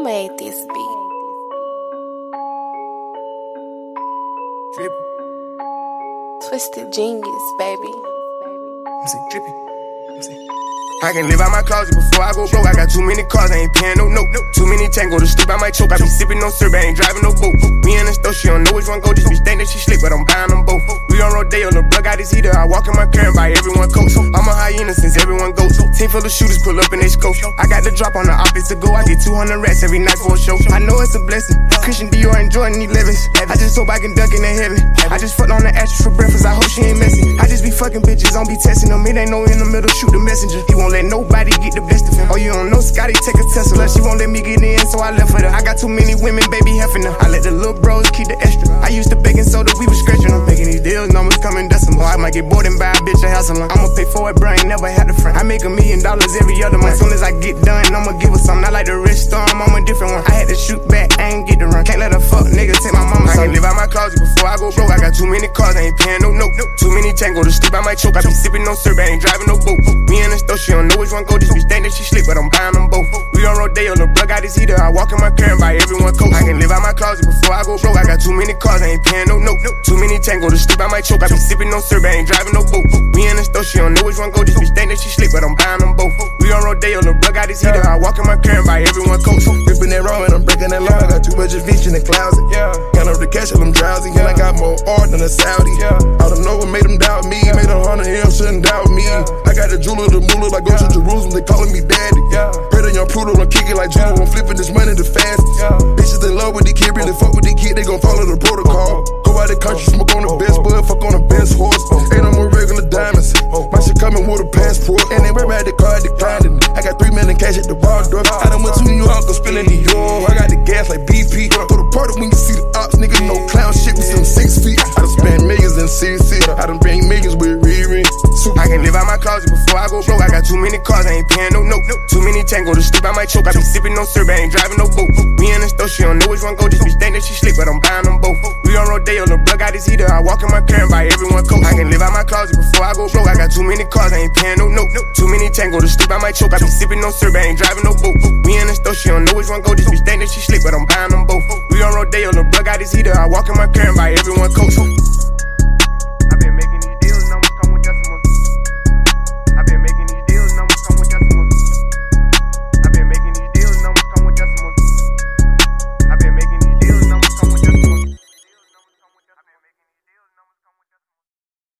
Who made this beat? Drippy. Twisted Genius, baby. I'm saying drippy. I'm saying. I can live out my closet before I go broke. I got too many cars, I ain't paying no note. Too many tango to sleep, I might choke. I be sipping no syrup, I ain't driving no boat. Me and the stove, she don't know which one go. This bitch think that she slick, but I'm buying them both. We on Rodeo, the plug got his heater. I walk in my car and buy everyone coats. I'm a hyena since. Team full of shooters pull up in they scope. I got the drop on the office to go. I get 200 rats every night for a show. I know it's a blessing. Christian Dior and Jordan 11s. I just hope I can duck in the heaven. I just fucked on the ashes for breakfast. I hope she ain't messy. I just be fucking bitches, don't be testing them. It ain't no in the middle, shoot the messenger. He won't let nobody get the best of him. Oh, you don't know Scotty take a Tesla. She won't let me get in, so I left with her. I got too many women, baby, heffing her. I let the little bros keep the I get bored and buy a bitch a house alone. I'ma pay for it, bro, ain't never had a friend. I make a million dollars every other month. As soon as I get done, I'ma give her something. I like the rich storm, I'm a different one. I had to shoot back, I ain't get to run. Can't let a fuck nigga take my mama. I can live out my closet before I go broke. I got too many cars, I ain't paying no note. Too many tango to sleep, I might choke. I be sipping no syrup, I ain't driving no boat. Me and the stove, she don't know which one go. This bitch think that she slick, but I'm buying them both. We on Rodeo, the plug got his heater. I walk in my car and buy everyone coat. I can live out my closet before I go broke. I got too many cars, I ain't paying no note. Too many tango to sleep, I might choke. I be sipping no syrup, I ain't driving no boat. Me and the stove, she don't know which one go. This bitch think that she slick, but I'm buying them both. We on Rodeo, the plug got his heater. I walk in my car and buy everyone coat. Ripping that raw and I'm breaking that law. I got too much fish in the closet. Yeah. Count up the cash and I'm drowsy. And I got more art than a Saudi. Yeah. Out of nowhere made them doubt me. Made a hundred him, shouldn't doubt me. I got the jeweler, the moolah, like go to Jerusalem, they calling me daddy. Yeah. On your Pluto, I'm kicking like judo, I'm flipping this money the fastest. Yeah. Bitches in love with the kid, really fuck with the kid, they gon' follow the protocol. Uh-huh. Out the country, smoke on the oh, best oh. bud, fuck on the best horse. Ain't no more regular diamonds. Oh, My shit coming with a passport, and they worry about the car declining. I got three million cash at the bar door. I done went to New York, I'm spilling New York. I got the gas like BP. Throw the party when you see out my closet before I go broke. I got too many cars, I ain't paying no note. Too many tango to sleep, I might choke. I be sipping no syrup, I ain't driving no boat. Me and the stove, she don't know which one go. This bitch think she slick, but I'm buying them both. We on Rodeo, the plug got his heater. I walk in my car and buy everyone coat. I can live out my closet before I go broke. I got too many cars, I ain't paying no note. Too many tango to sleep, I might choke. I be sipping no syrup, I ain't driving no boat. Me and the stove, she don't know which one go. This bitch think she slick, but I'm buying them both. We on Rodeo, the plug got his heater. I walk in my car and buy everyone coat.